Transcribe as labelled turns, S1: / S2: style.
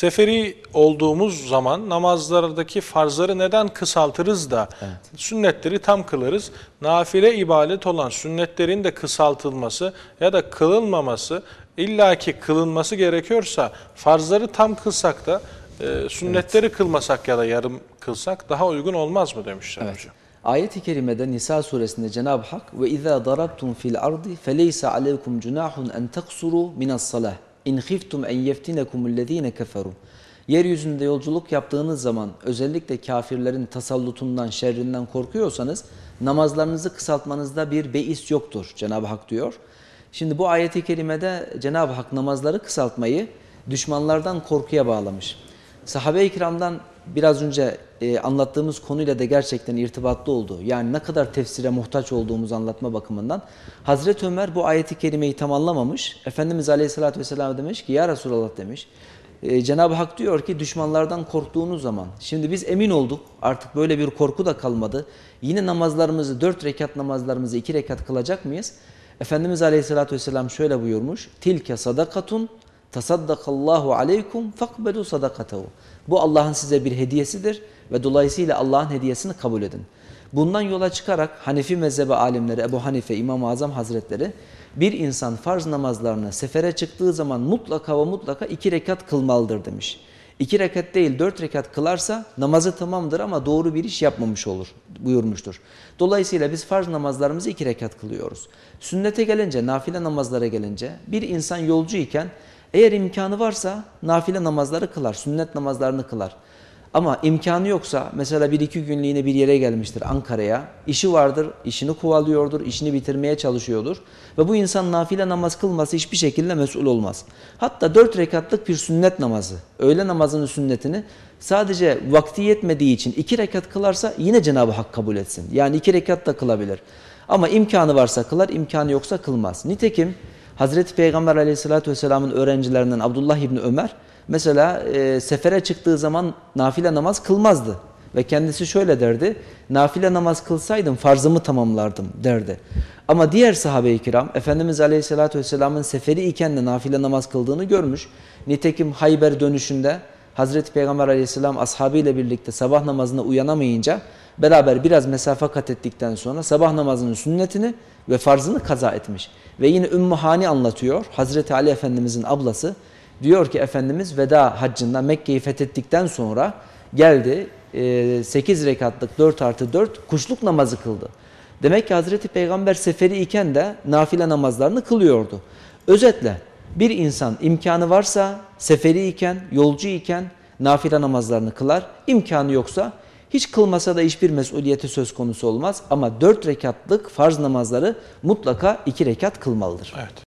S1: seferi olduğumuz zaman namazlardaki farzları neden kısaltırız da sünnetleri tam kılarız? Nafile ibadet olan sünnetlerin de kısaltılması ya da kılınmaması illaki kılınması gerekiyorsa farzları tam kılsak da e, sünnetleri kılmasak ya da yarım kılsak daha uygun olmaz mı demişler hocam.
S2: Ayet-i kerimede Nisa suresinde Cenab-ı Hak ve izâ darabtum fil ardi feleysa aleykum cunahun en taksuru minas salah in khiftum en yeftinekumüllezîne keferu. Yeryüzünde yolculuk yaptığınız zaman özellikle kafirlerin tasallutundan, şerrinden korkuyorsanız namazlarınızı kısaltmanızda bir beis yoktur Cenab-ı Hak diyor. Şimdi bu ayeti kerimede Cenab-ı Hak namazları kısaltmayı düşmanlardan korkuya bağlamış. Sahabe-i kiramdan biraz önce e, anlattığımız konuyla da gerçekten irtibatlı oldu. Yani ne kadar tefsire muhtaç olduğumuzu anlatma bakımından. Hazreti Ömer bu ayeti kerimeyi tam anlamamış. Efendimiz Aleyhisselatü Vesselam demiş ki ya Resulallah demiş. E, Cenab-ı Hak diyor ki düşmanlardan korktuğunuz zaman. Şimdi biz emin olduk artık böyle bir korku da kalmadı. Yine namazlarımızı dört rekat namazlarımızı iki rekat kılacak mıyız? Efendimiz Aleyhisselatü Vesselam şöyle buyurmuş. Tilke sadakatun tasaddakallahu aleykum fakbelu sadakatehu. Bu Allah'ın size bir hediyesidir ve dolayısıyla Allah'ın hediyesini kabul edin. Bundan yola çıkarak Hanefi mezhebi alimleri Ebu Hanife İmam-ı Azam Hazretleri bir insan farz namazlarını sefere çıktığı zaman mutlaka ve mutlaka iki rekat kılmalıdır demiş. İki rekat değil dört rekat kılarsa namazı tamamdır ama doğru bir iş yapmamış olur buyurmuştur. Dolayısıyla biz farz namazlarımızı iki rekat kılıyoruz. Sünnete gelince, nafile namazlara gelince bir insan yolcu iken eğer imkanı varsa nafile namazları kılar, sünnet namazlarını kılar. Ama imkanı yoksa mesela bir iki günlüğüne bir yere gelmiştir Ankara'ya. işi vardır, işini kovalıyordur, işini bitirmeye çalışıyordur. Ve bu insan nafile namaz kılması hiçbir şekilde mesul olmaz. Hatta dört rekatlık bir sünnet namazı, öğle namazının sünnetini sadece vakti yetmediği için iki rekat kılarsa yine Cenab-ı Hak kabul etsin. Yani iki rekat da kılabilir. Ama imkanı varsa kılar, imkanı yoksa kılmaz. Nitekim Hazreti Peygamber aleyhissalatü vesselamın öğrencilerinden Abdullah İbni Ömer mesela e, sefere çıktığı zaman nafile namaz kılmazdı. Ve kendisi şöyle derdi, nafile namaz kılsaydım farzımı tamamlardım derdi. Ama diğer sahabe-i kiram, Efendimiz Aleyhisselatü Vesselam'ın seferi iken de nafile namaz kıldığını görmüş. Nitekim Hayber dönüşünde Hazreti Peygamber Aleyhisselam ashabıyla birlikte sabah namazına uyanamayınca beraber biraz mesafe kat ettikten sonra sabah namazının sünnetini ve farzını kaza etmiş. Ve yine Ümmü Hani anlatıyor. Hazreti Ali Efendimizin ablası diyor ki Efendimiz veda haccında Mekke'yi fethettikten sonra geldi 8 rekatlık 4 artı 4 kuşluk namazı kıldı. Demek ki Hazreti Peygamber seferi iken de nafile namazlarını kılıyordu. Özetle bir insan imkanı varsa seferi iken, yolcu iken nafile namazlarını kılar. İmkanı yoksa hiç kılmasa da hiçbir mesuliyeti söz konusu olmaz. Ama dört rekatlık farz namazları mutlaka iki rekat kılmalıdır.
S1: Evet.